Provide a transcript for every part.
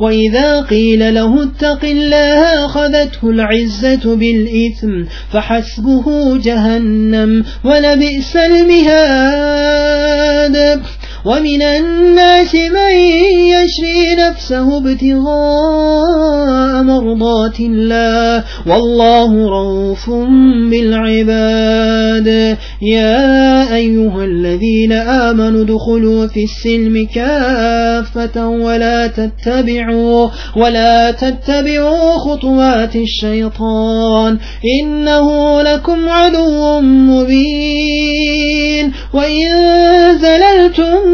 وإذا قيل له اتق الله أخذته العزة بالإثم فحسبه جهنم ولبئس المهاد ومن الناس من يشري نفسه ابتغاء مرضات الله والله روف بالعباد. يا أيها الذين آمنوا دخلوا في السلم كافة ولا تتبعوا ولا تتبعوا خطوات الشيطان إنه لكم عدو مبين. وإن زللتم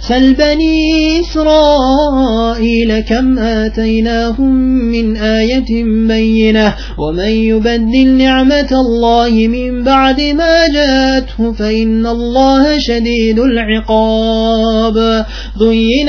سل بني إسرائيل كم آتيناهم من آية بينة ومن يبدل نعمة الله من بعد ما جاءته فإن الله شديد العقاب ضين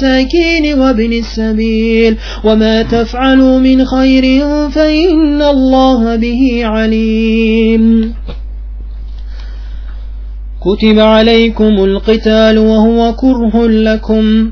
والمساكين وابن السبيل وما تفعلوا من خير فإن الله به عليم. كتب عليكم القتال وهو كره لكم.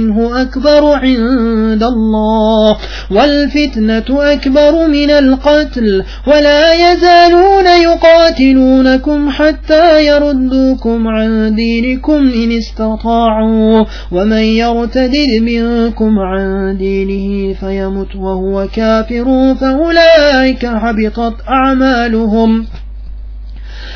منه أكبر عند الله والفتنة أكبر من القتل ولا يزالون يقاتلونكم حتى يردوكم عن دينكم إن استطاعوا ومن يرتدد منكم عن دينه فيمت وهو كافر فأولئك حبطت أعمالهم.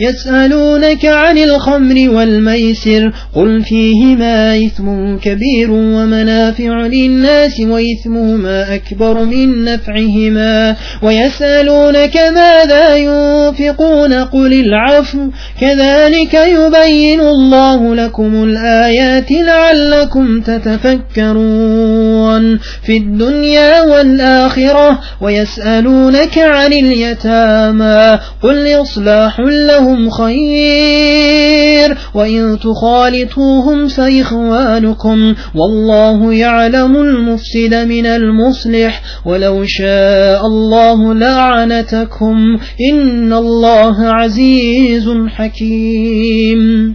يسألونك عن الخمر والميسر قل فيهما إثم كبير ومنافع للناس وإثمهما أكبر من نفعهما ويسألونك ماذا ينفقون قل العفو كذلك يبين الله لكم الآيات لعلكم تتفكرون في الدنيا والآخرة ويسألونك عن اليتامى قل إصلاح لهم خير. وإن تخالطوهم فإخوانكم والله يعلم المفسد من المصلح. ولو شاء الله لعنتكم إن الله عزيز حكيم.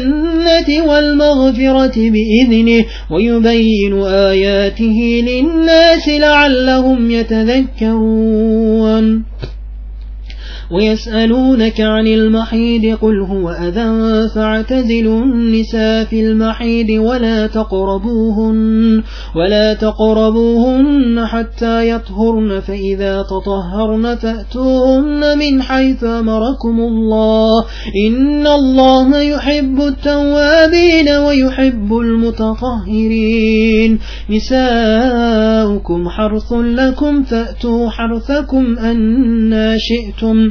الجنة والمغفرة بإذنه ويبين آياته للناس لعلهم يتذكرون. ويسألونك عن المحيد قل هو أذى فاعتزلوا النساء في المحيد ولا تقربوهن ولا تقربوهن حتى يطهرن فإذا تطهرن فأتوهن من حيث أمركم الله إن الله يحب التوابين ويحب المتطهرين نساؤكم حرث لكم فأتوا حرثكم أنا شئتم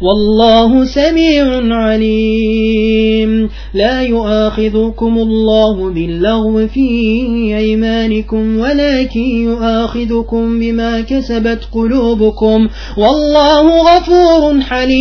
والله سميع عليم. لا يؤاخذكم الله باللغو في أيمانكم ولكن يؤاخذكم بما كسبت قلوبكم. والله غفور حليم.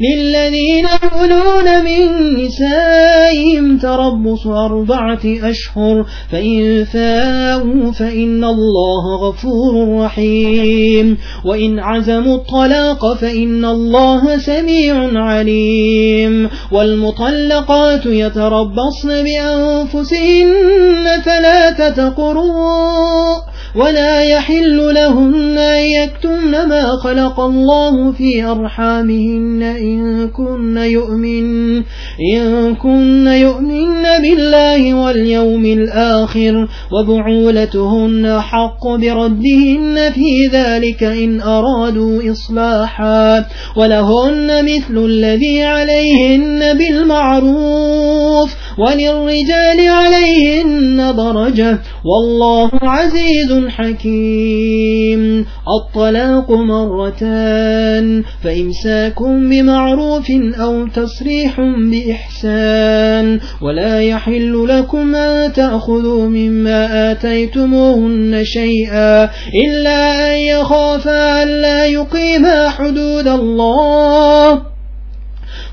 للذين يقولون من نسائهم تربص أربعة أشهر فإن فاءوا فإن الله غفور رحيم. وإن عزموا الطلاق الطلاق فإن الله سميع عليم والمطلقات يتربصن بأنفسهن ثلاثة قروء ولا يحل لهن أن يكتمن ما خلق الله في أرحامهن إن كن يؤمن إن كن يؤمن بالله واليوم الآخر وبعولتهن حق بردهن في ذلك إن أرادوا إصلاحا ولهن مثل الذي عليهن بالمعروف. وللرجال عليهن درجة والله عزيز حكيم. الطلاق مرتان فإمساك بمعروف أو تصريح بإحسان ولا يحل لكم أن تأخذوا مما آتيتموهن شيئا إلا أن يخافا ألا يقيما حدود الله.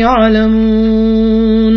يعلمون.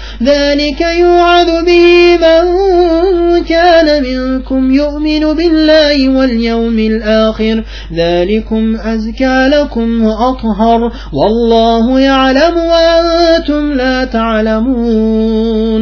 ذلك يوعظ به من كان منكم يؤمن بالله واليوم الآخر. ذلكم أزكى لكم وأطهر. والله يعلم وأنتم لا تعلمون.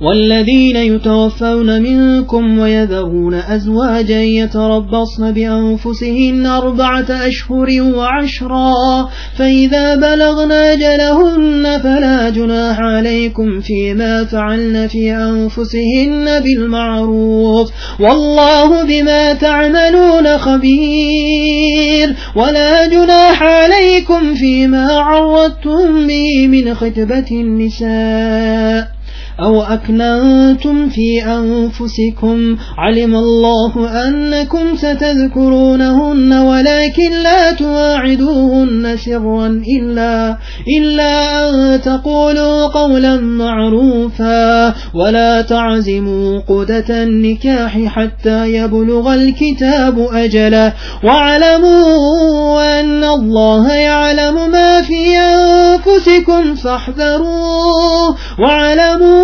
والذين يتوفون منكم ويذرون أزواجا يتربصن بأنفسهن أربعة أشهر وعشرا فإذا بلغن أجلهن فلا جناح عليكم فيما فعلن في أنفسهن بالمعروف والله بما تعملون خبير ولا جناح عليكم فيما عرضتم به من خطبة النساء أو أكننتم في أنفسكم علم الله أنكم ستذكرونهن ولكن لا تواعدوهن سرا إلا, إلا أن تقولوا قولا معروفا ولا تعزموا قدة النكاح حتى يبلغ الكتاب أجله واعلموا أن الله يعلم ما في أنفسكم فاحذروه واعلموا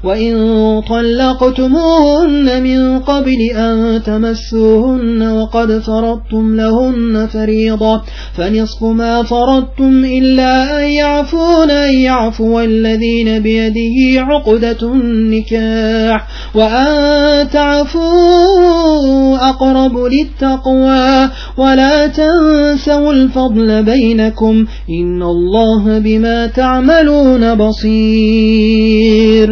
وإن طلقتموهن من قبل أن تمسوهن وقد فرضتم لهن فريضة فنصف ما فرضتم إلا أن يعفون أن يعفو الذين بيده عقدة النكاح وأن تعفوا أقرب للتقوى ولا تنسوا الفضل بينكم إن الله بما تعملون بصير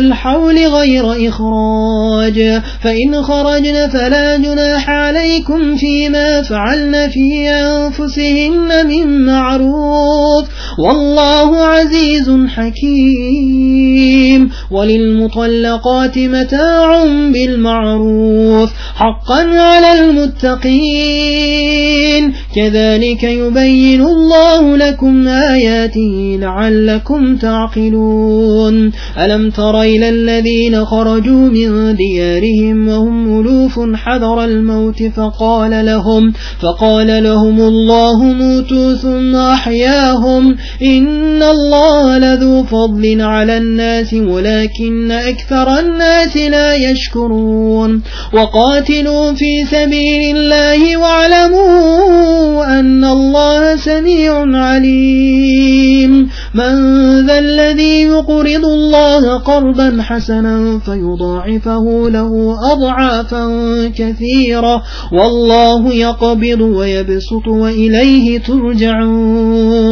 الحول غير إخراج. فإن خرجن فلا جناح عليكم فيما فعلن في أنفسهن من معروف. والله عزيز حكيم. وللمطلقات متاع بالمعروف. حقا على المتقين. كذلك يبين الله لكم آياته لعلكم تعقلون. ألم تر إلى الذين خرجوا من ديارهم وهم ألوف حذر الموت فقال لهم فقال لهم الله موتوا ثم أحياهم إن الله لذو فضل على الناس ولكن أكثر الناس لا يشكرون وقاتلوا في سبيل الله واعلموا أن الله سميع عليم من ذا الذي يقرض الله قرضا حسنا فيضاعفه له أضعافا كثيرة. والله يقبض ويبسط وإليه ترجعون.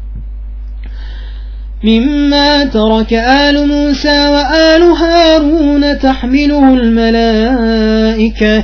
مما ترك آل موسى وآل هارون تحمله الملائكة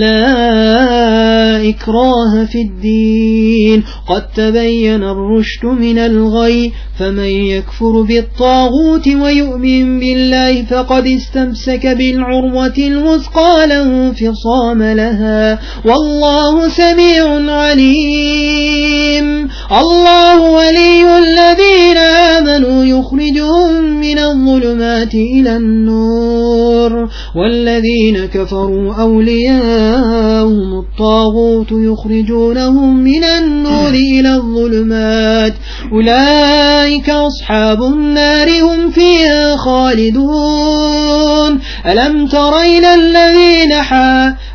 لا إكراه في الدين. قد تبين الرشد من الغي فمن يكفر بالطاغوت ويؤمن بالله فقد استمسك بالعروة الوثقى لا انفصام لها. والله سميع عليم. الله ولي الذين آمنوا يخرجهم من الظلمات إلى النور. والذين كفروا أولياءهم الطاغوت يخرجونهم من النور إلى الظلمات. أولئك أصحاب النار هم فيها خالدون. ألم تر إلى الذين حا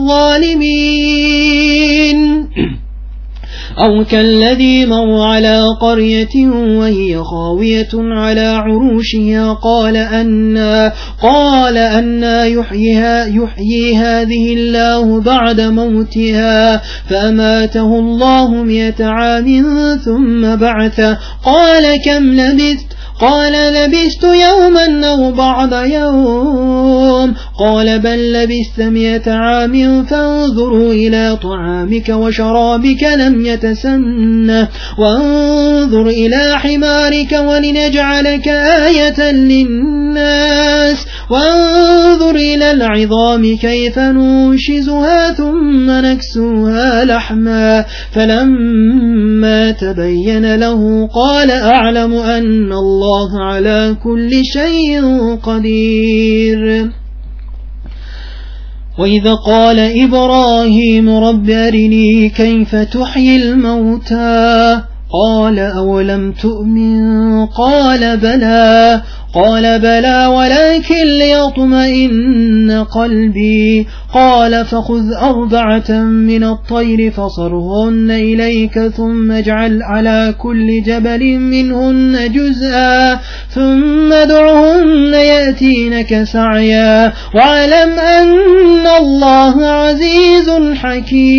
الظالمين. أو كالذي مر على قرية وهي خاوية على عروشها قال أنا قال أنا يحييها يحيي هذه الله بعد موتها فأماته الله مئة عام ثم بعثه. قال كم لبثت؟ قال لبست يوما أو بعض يوم. قال بل لبست مئة عام فانظروا إلى طعامك وشرابك لم يتسنه. وانظر إلى حمارك ولنجعلك آية للناس. وانظر إلى العظام كيف ننشزها ثم نكسوها لحما. فلما تبين له قال أعلم أن الله الله على كل شيء قدير. وإذا قال إبراهيم رب أرني كيف تحيي الموتى قال أولم تؤمن؟ قال بلى. قال بلى ولكن ليطمئن قلبي. قال فخذ أربعة من الطير فصرهن إليك ثم اجعل على كل جبل منهن جزءا. ثم دعهن يأتينك سعيا. واعلم أن الله عزيز حكيم.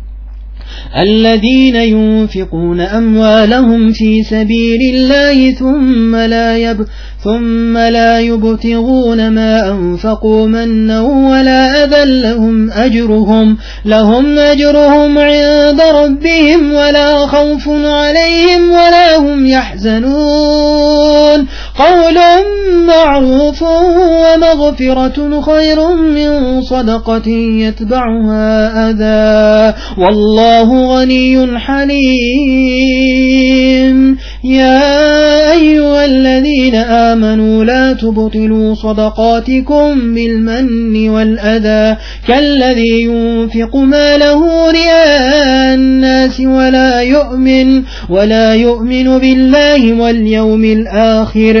الذين ينفقون أموالهم في سبيل الله ثم لا يب ثم لا يبتغون ما أنفقوا منا ولا أذى لهم أجرهم لهم أجرهم عند ربهم ولا خوف عليهم ولا هم يحزنون. قول معروف ومغفرة خير من صدقة يتبعها أذى. والله غني حليم. يا أيها الذين آمنوا لا تبطلوا صدقاتكم بالمن والأذى. كالذي ينفق ماله رياء الناس ولا يؤمن ولا يؤمن بالله واليوم الآخر.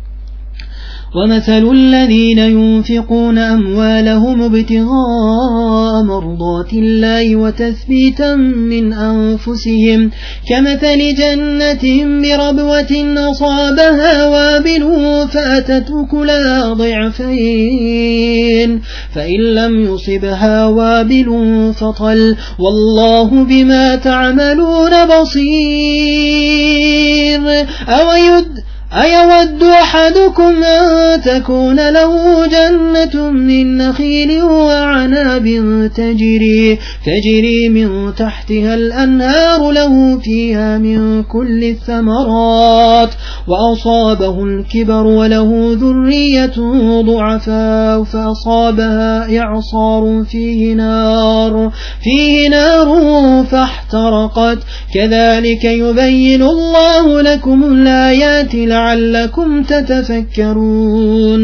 ومثل الذين ينفقون أموالهم ابتغاء مرضات الله وتثبيتا من أنفسهم كمثل جنة بربوة أصابها وابل فأتت كلا ضعفين فإن لم يصبها وابل فطل والله بما تعملون بصير أو يد أيود أحدكم أن تكون له جنة من نخيل وعناب تجري, تجري من تحتها الأنهار له فيها من كل الثمرات وأصابه الكبر وله ذرية ضعفاء فأصابها إعصار فيه نار فيه نار فاحترقت. كذلك يبين الله لكم الآيات لعلكم لعلكم تتفكرون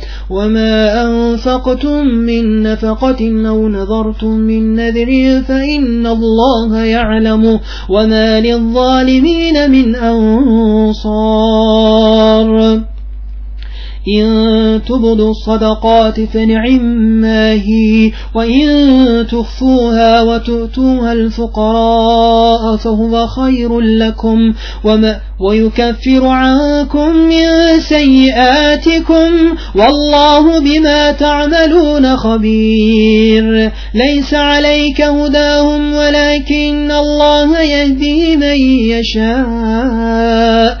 وما أنفقتم من نفقة أو نظرتم من نذر فإن الله يعلم وما للظالمين من أنصار إن تبدوا الصدقات فنعما هي وإن تخفوها وتؤتوها الفقراء فهو خير لكم وما ويكفر عنكم من سيئاتكم والله بما تعملون خبير ليس عليك هداهم ولكن الله يهدي من يشاء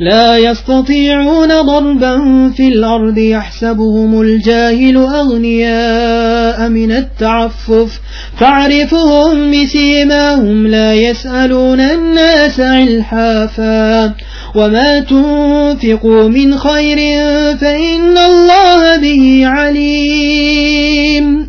لا يستطيعون ضربا في الأرض يحسبهم الجاهل أغنياء من التعفف. تعرفهم بسيماهم لا يسألون الناس علحافا. وما تنفقوا من خير فإن الله به عليم.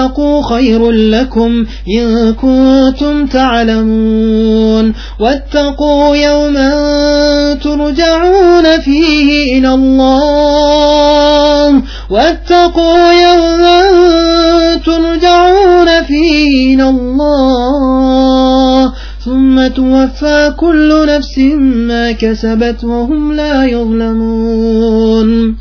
تصدقوا خير لكم إن كنتم تعلمون. واتقوا يوما ترجعون فيه إلى الله. واتقوا يوما ترجعون فيه إلى الله. ثم توفى كل نفس ما كسبت وهم لا يظلمون.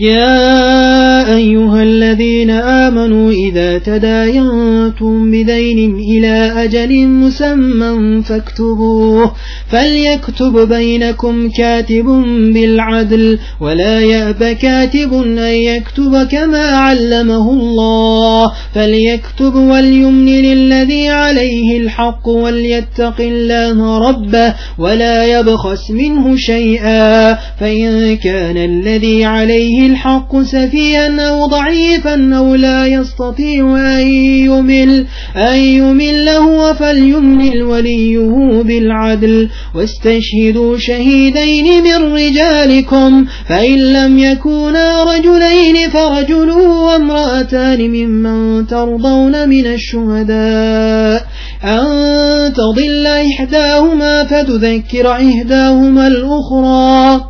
يا أيها الذين آمنوا إذا تداينتم بدين إلى أجل مسمى فاكتبوه فليكتب بينكم كاتب بالعدل ولا يأب كاتب أن يكتب كما علمه الله فليكتب وليمن للذي عليه الحق وليتق الله ربه ولا يبخس منه شيئا فإن كان الذي عليه الحق سفيا أو ضعيفا أو لا يستطيع أن يمل, أن يمل هو فليمل وليه بالعدل. واستشهدوا شهيدين من رجالكم فإن لم يكونا رجلين فرجل وامرأتان ممن ترضون من الشهداء. أن تضل إحداهما فتذكر إحداهما الأخرى.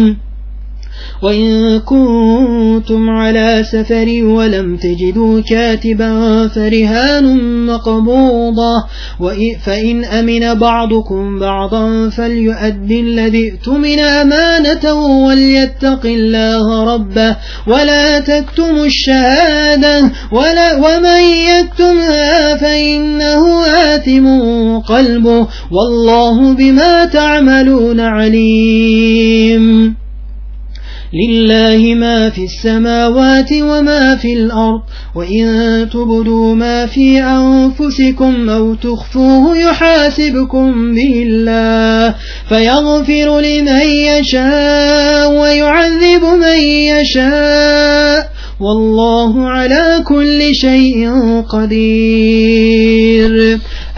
وإن كنتم على سفر ولم تجدوا كاتبا فرهان مقبوضة. فإن أمن بعضكم بعضا فليؤد الذي اؤتمن أمانته وليتق الله ربه. ولا تكتم الشهادة. ولا ومن يكتمها فإنه آثم قلبه. والله بما تعملون عليم. لله ما في السماوات وما في الأرض وإن تبدوا ما في أنفسكم أو تخفوه يحاسبكم به الله فيغفر لمن يشاء ويعذب من يشاء والله على كل شيء قدير.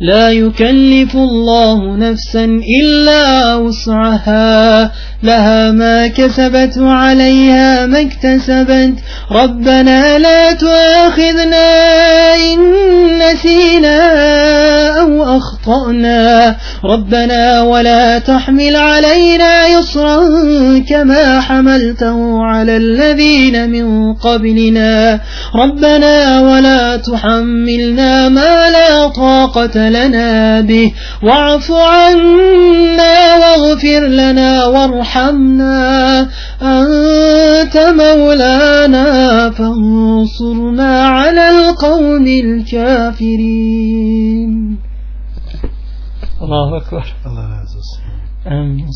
لا يكلف الله نفسا إلا وسعها. لها ما كسبت وعليها ما اكتسبت. ربنا لا تؤاخذنا إن نسينا أو أخطأنا. ربنا ولا تحمل علينا يصرا كما حملته على الذين من قبلنا. ربنا ولا تحملنا ما لا طاقة لنا به. واعف عنا واغفر لنا وارحمنا. أنت مولانا فانصرنا على القوم الكافرين. الله أكبر الله عز وجل آمين